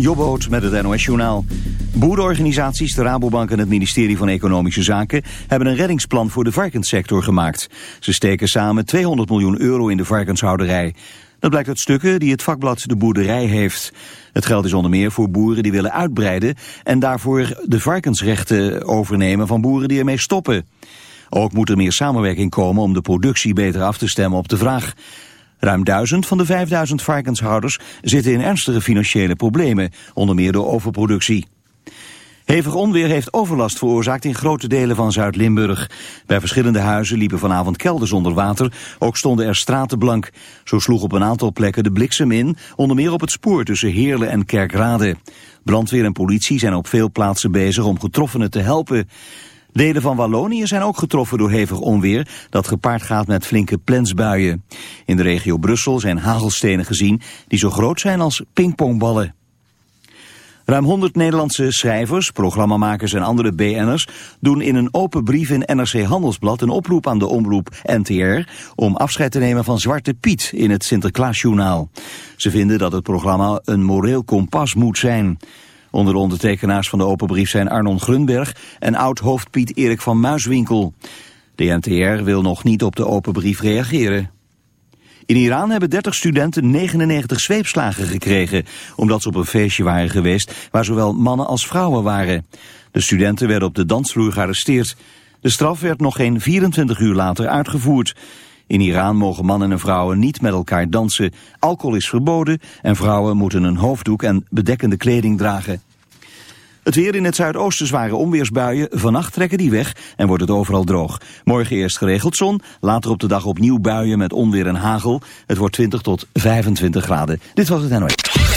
Jobboot met het NOS-journaal. Boerenorganisaties, de Rabobank en het ministerie van Economische Zaken... hebben een reddingsplan voor de varkenssector gemaakt. Ze steken samen 200 miljoen euro in de varkenshouderij. Dat blijkt uit stukken die het vakblad De Boerderij heeft. Het geld is onder meer voor boeren die willen uitbreiden... en daarvoor de varkensrechten overnemen van boeren die ermee stoppen. Ook moet er meer samenwerking komen om de productie beter af te stemmen op de vraag... Ruim duizend van de 5000 varkenshouders zitten in ernstige financiële problemen, onder meer door overproductie. Hevig onweer heeft overlast veroorzaakt in grote delen van Zuid-Limburg. Bij verschillende huizen liepen vanavond kelders onder water, ook stonden er straten blank. Zo sloeg op een aantal plekken de bliksem in, onder meer op het spoor tussen Heerlen en Kerkrade. Brandweer en politie zijn op veel plaatsen bezig om getroffenen te helpen. Delen van Wallonië zijn ook getroffen door hevig onweer dat gepaard gaat met flinke plensbuien. In de regio Brussel zijn hagelstenen gezien die zo groot zijn als pingpongballen. Ruim 100 Nederlandse schrijvers, programmamakers en andere BN'ers doen in een open brief in NRC Handelsblad een oproep aan de omroep NTR om afscheid te nemen van Zwarte Piet in het Sinterklaasjournaal. Ze vinden dat het programma een moreel kompas moet zijn. Onder de ondertekenaars van de open brief zijn Arnon Grunberg en oud-hoofdpiet Erik van Muiswinkel. De NTR wil nog niet op de open brief reageren. In Iran hebben 30 studenten 99 zweepslagen gekregen... omdat ze op een feestje waren geweest waar zowel mannen als vrouwen waren. De studenten werden op de dansvloer gearresteerd. De straf werd nog geen 24 uur later uitgevoerd. In Iran mogen mannen en vrouwen niet met elkaar dansen. Alcohol is verboden en vrouwen moeten een hoofddoek en bedekkende kleding dragen. Het weer in het zuidoosten zware onweersbuien. Vannacht trekken die weg en wordt het overal droog. Morgen eerst geregeld zon, later op de dag opnieuw buien met onweer en hagel. Het wordt 20 tot 25 graden. Dit was het NOS.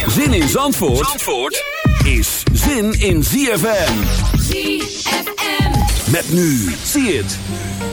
Zin in Zandvoort, Zandvoort is zin in ZFM. ZFM. Met nu, zie het.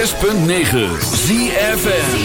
106.9 ZFN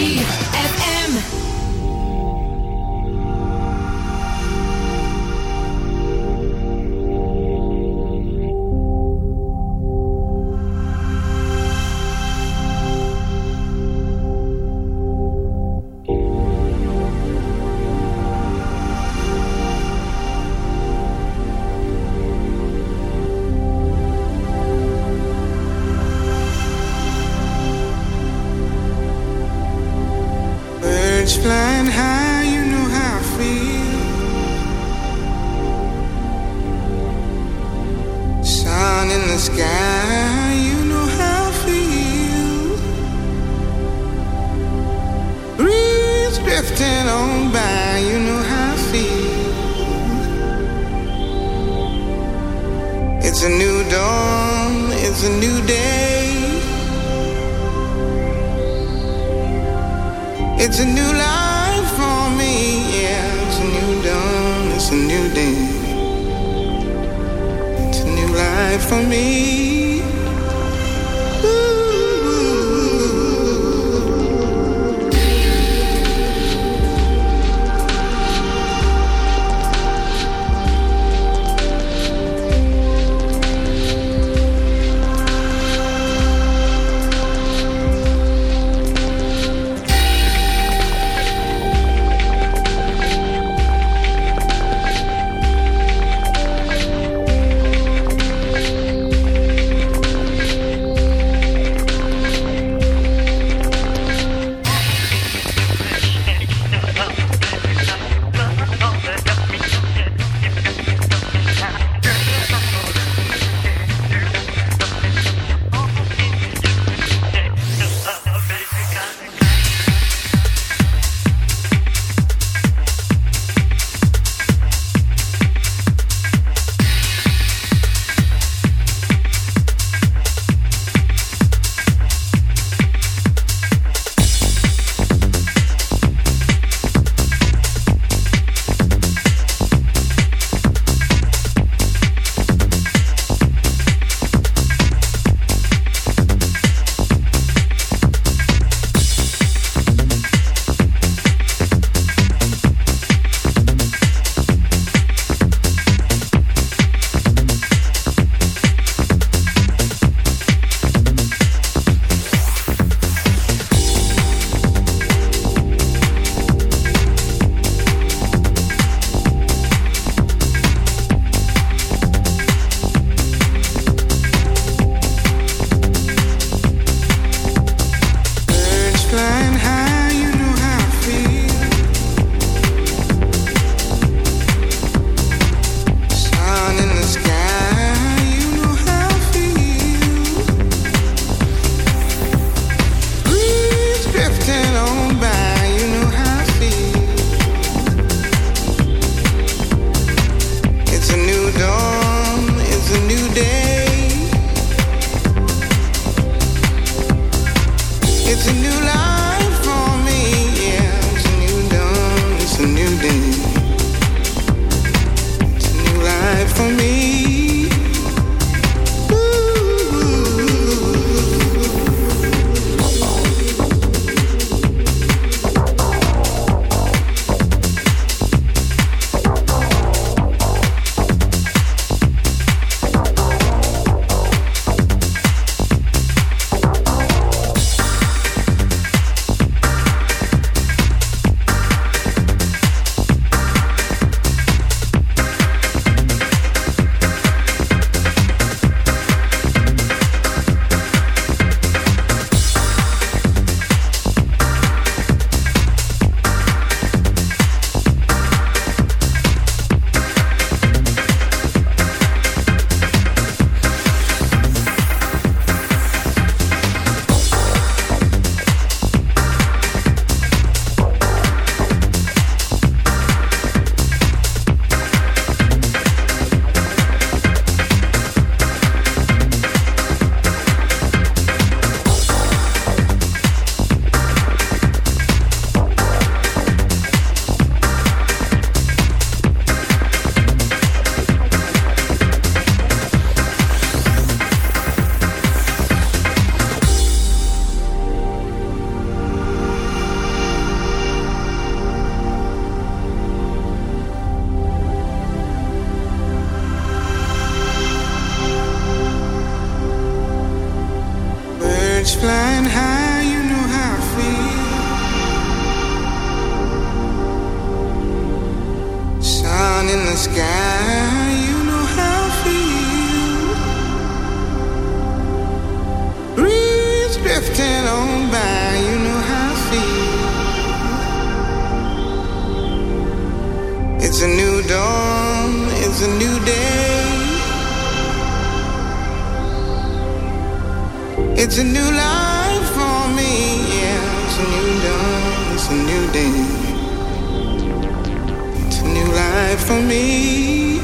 for me.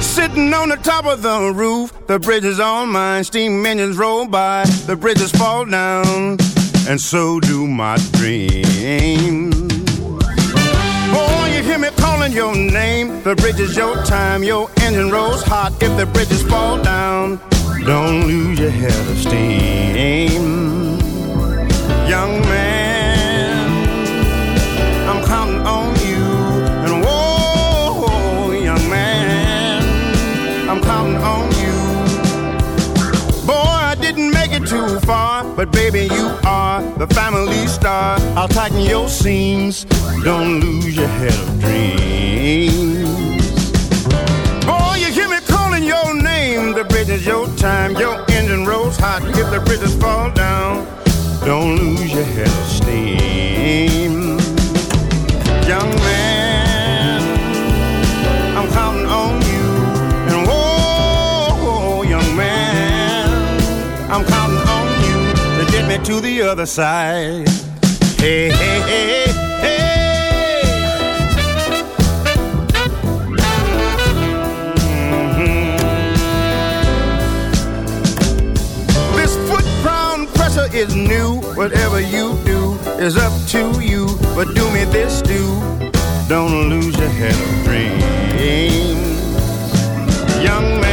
Sitting on the top of the roof, the bridge is on mine. Steam engines roll by, the bridges fall down, and so do my dreams. Boy, you hear me calling your name. The bridge is your time, your engine rolls hot. If the bridges fall down, don't lose your head of steam. Young man, I'm counting on you. And whoa, young man, I'm counting on you. Boy, I didn't make it too far, but baby, you are the family star. I'll tighten your seams. Don't lose your head of dreams. Is your time. Your engine rolls hot. If the bridges fall down, don't lose your head of steam. Young man, I'm counting on you. And whoa, young man, I'm counting on you to get me to the other side. Hey, hey, hey, hey. Is new. Whatever you do is up to you. But do me this, do. Don't lose your head of dreams. Young man,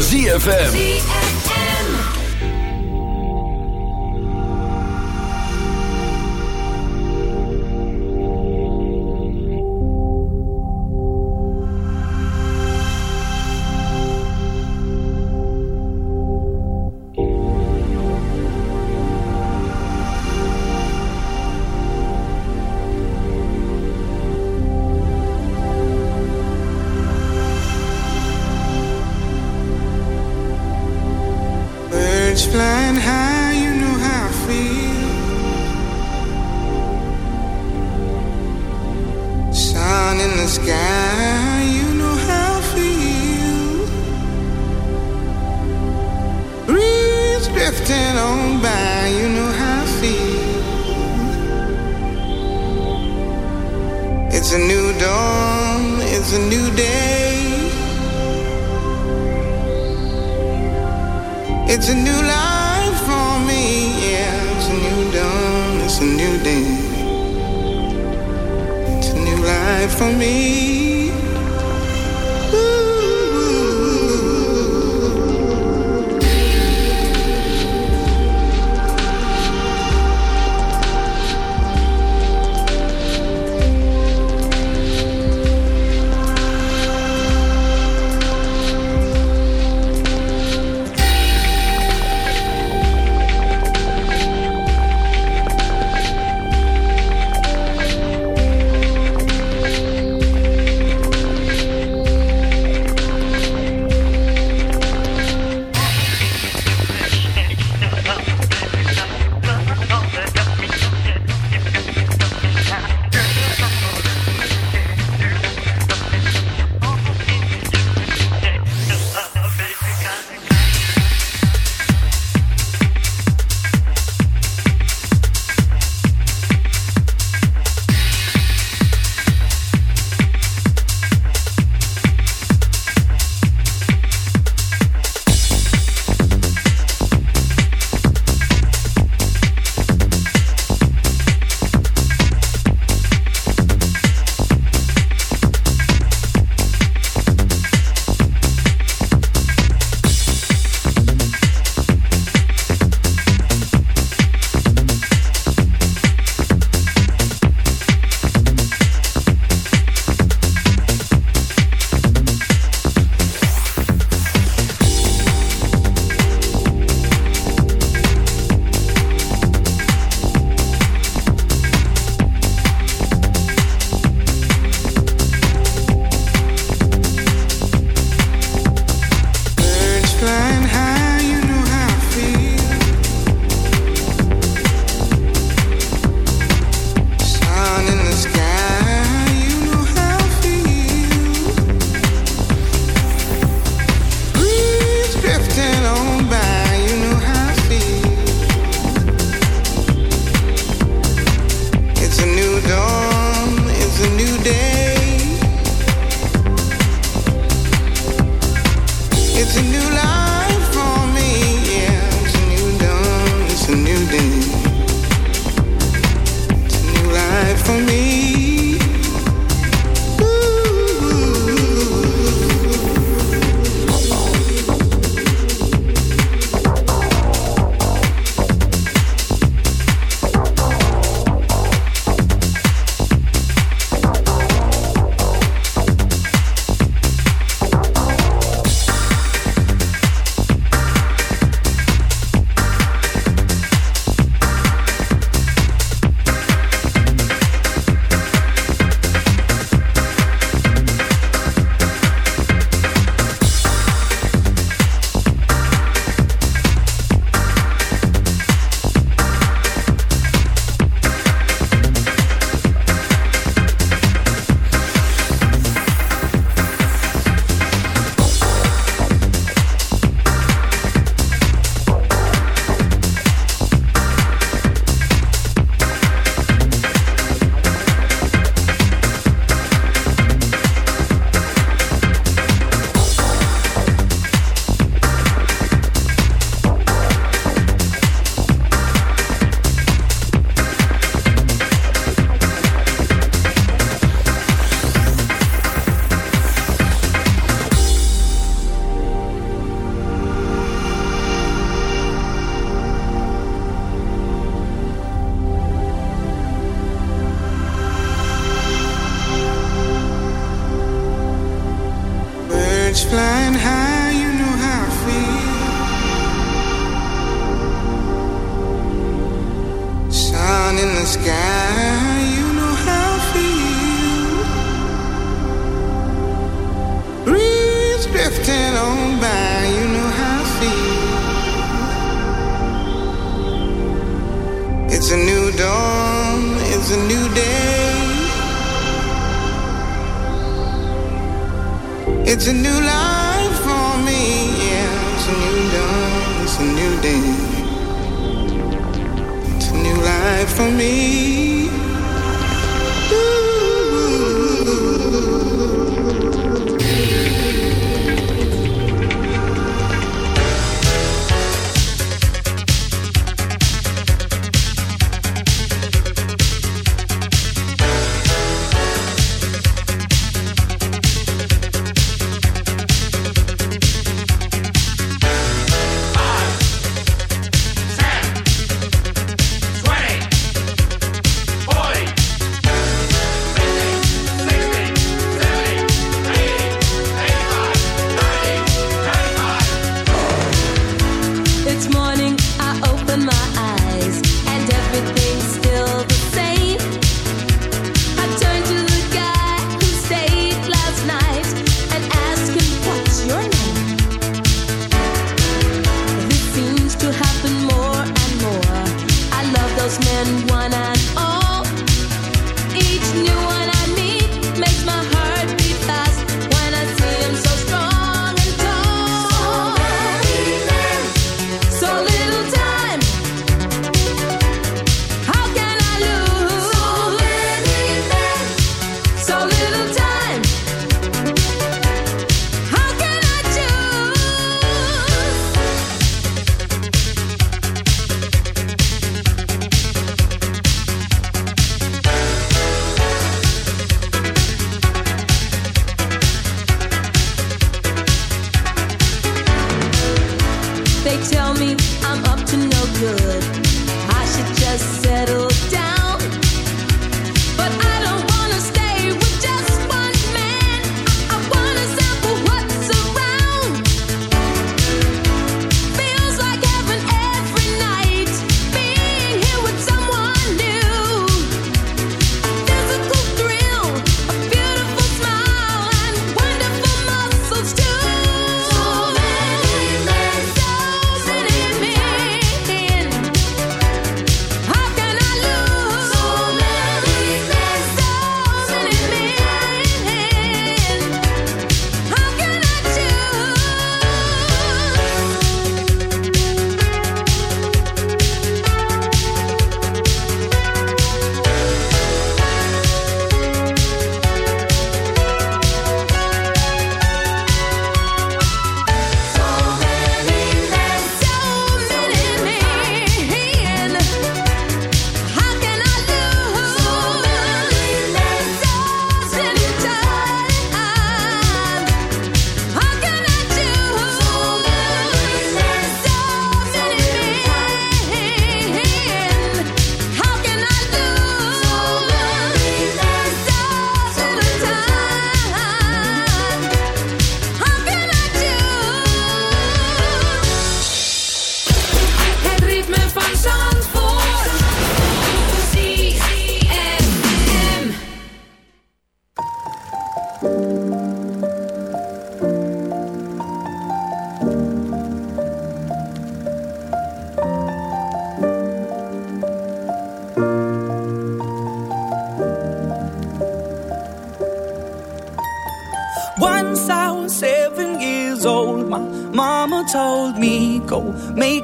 ZFM. For me.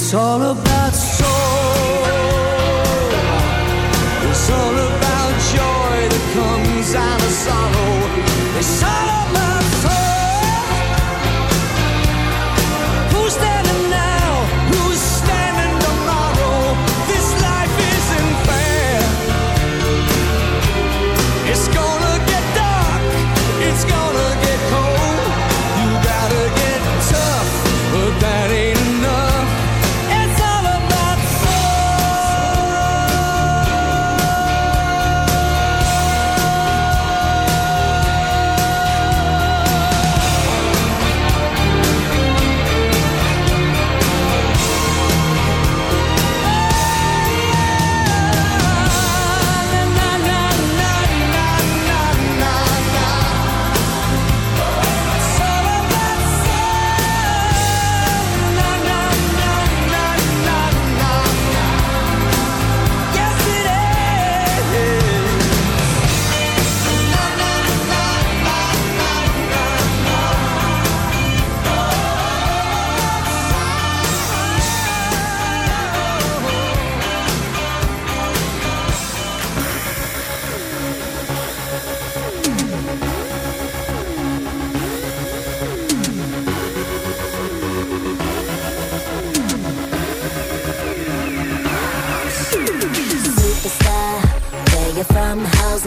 It's all about